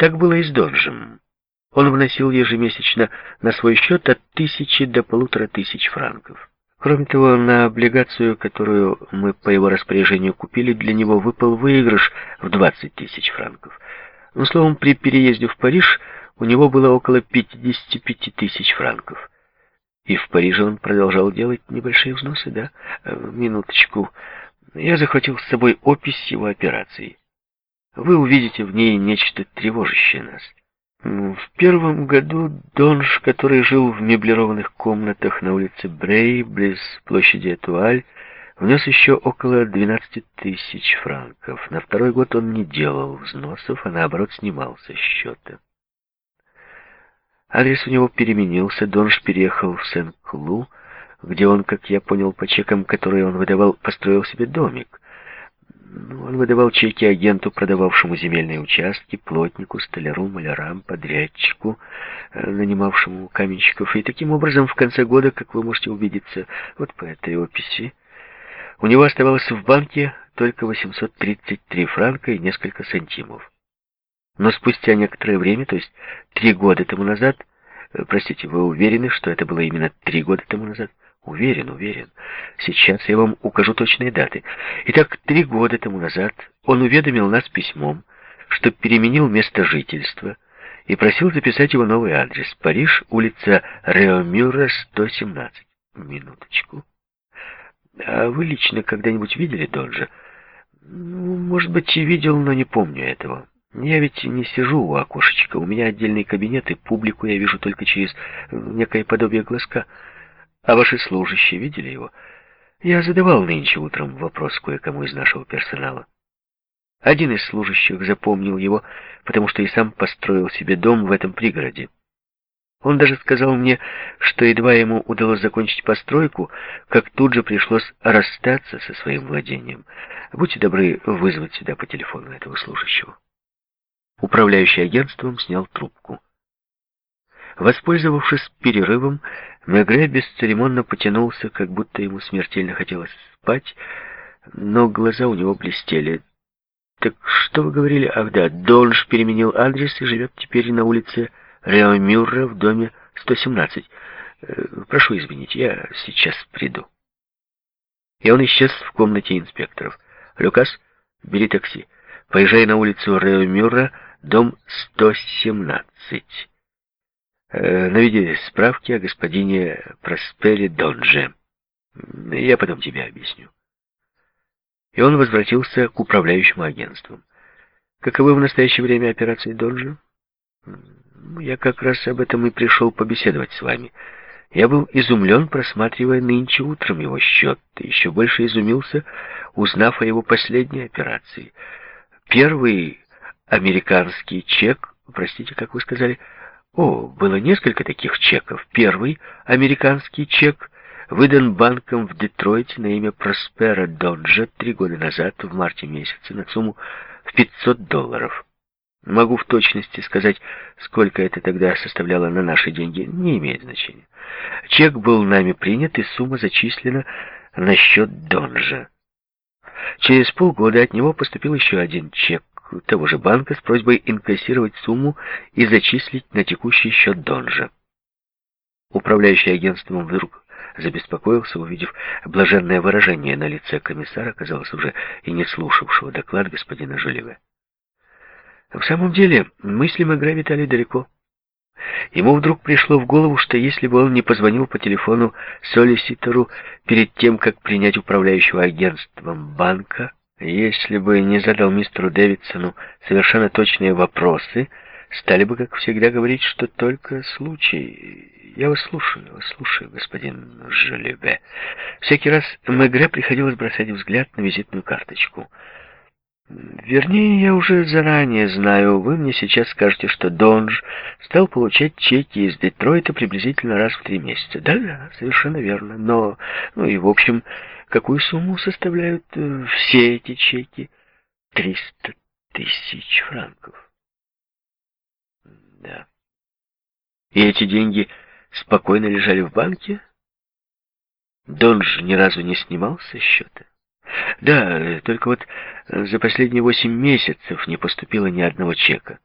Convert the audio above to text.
Так было и с Донжем. Он вносил ежемесячно на свой счет от тысячи до полутора тысяч франков. Кроме того, на облигацию, которую мы по его распоряжению купили, для него выпал выигрыш в 20 тысяч франков. Ну, словом, при переезде в Париж у него было около 55 тысяч франков. И в Париже он продолжал делать небольшие взносы, да? Э, минуточку. Я захватил с собой опись его операций. Вы увидите в ней нечто тревожащее нас. В первом году Донж, который жил в меблированных комнатах на улице Брей, близ площади Этуаль, внес еще около 12 тысяч франков. На второй год он не делал взносов, а наоборот снимал со счета. Адрес у него переменился, Донж переехал в Сен-Клу, где он, как я понял по чекам, которые он выдавал, построил себе домик. Выдавал чеки агенту, продававшему земельные участки, плотнику, столяру, малярам, подрядчику, э, нанимавшему каменщиков. И таким образом, в конце года, как вы можете убедиться, вот по этой описи, у него оставалось в банке только 833 франка и несколько сантимов. Но спустя некоторое время, то есть три года тому назад, э, простите, вы уверены, что это было именно три года тому назад? Уверен, уверен. Сейчас я вам укажу точные даты. Итак, три года тому назад он уведомил нас письмом, что переменил место жительства и просил записать его новый адрес. Париж, улица Реомюра, 117. Минуточку. А вы лично когда-нибудь видели Донжа? Ну, может быть, и видел, но не помню этого. Я ведь не сижу у окошечка, у меня отдельный кабинет, и публику я вижу только через некое подобие глазка. А ваши служащие видели его? Я задавал нынче утром вопрос кое-кому из нашего персонала. Один из служащих запомнил его, потому что и сам построил себе дом в этом пригороде. Он даже сказал мне, что едва ему удалось закончить постройку, как тут же пришлось расстаться со своим владением. Будьте добры вызвать сюда по телефону этого служащего. Управляющий агентством снял трубку. Воспользовавшись перерывом, Мегре бесцеремонно потянулся, как будто ему смертельно хотелось спать, но глаза у него блестели. «Так что вы говорили? Ах да, Донж переменил адрес и живет теперь на улице Реомюра в доме 117. Э, прошу извинить, я сейчас приду». И он исчез в комнате инспекторов. «Люкас, бери такси. Поезжай на улицу Реомюра, дом 117». Э, наведи справки о господине Проспере Донже. Я потом тебе объясню. И он возвратился к управляющему агентству. Каковы в настоящее время операции Донжа? Я как раз об этом и пришел побеседовать с вами. Я был изумлен, просматривая нынче утром его счет. И еще больше изумился, узнав о его последней операции. Первый американский чек, простите, как вы сказали, о, было несколько таких чеков. Первый, американский чек, выдан банком в Детройте на имя Проспера Доджа три года назад, в марте месяце, на сумму в 500 долларов. Могу в точности сказать, сколько это тогда составляло на наши деньги, не имеет значения. Чек был нами принят, и сумма зачислена на счет Донжа. Через полгода от него поступил еще один чек того же банка с просьбой инкассировать сумму и зачислить на текущий счет Донжа. Управляющий агентством вдруг забеспокоился, увидев блаженное выражение на лице комиссара, казалось, уже и не слушавшего доклад господина Жолеве. В самом деле, мысли Мегре витали далеко. Ему вдруг пришло в голову, что если бы он не позвонил по телефону солиситору перед тем, как принять управляющего агентством банка, если бы не задал мистеру Дэвидсону совершенно точные вопросы, стали бы, как всегда, говорить, что только случай. Я вас слушаю, вас слушаю, господин Жолебе. Всякий раз Мегре приходилось бросать взгляд на визитную карточку. Вернее, я уже заранее знаю, вы мне сейчас скажете, что Донж стал получать чеки из Детройта приблизительно раз в три месяца. Да-да, совершенно верно. Но, ну и в общем, какую сумму составляют э, все эти чеки? Триста тысяч франков. Да. И эти деньги спокойно лежали в банке? Донж ни разу не снимал со счета? Да, только вот за последние восемь месяцев не поступило ни одного чека.